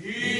He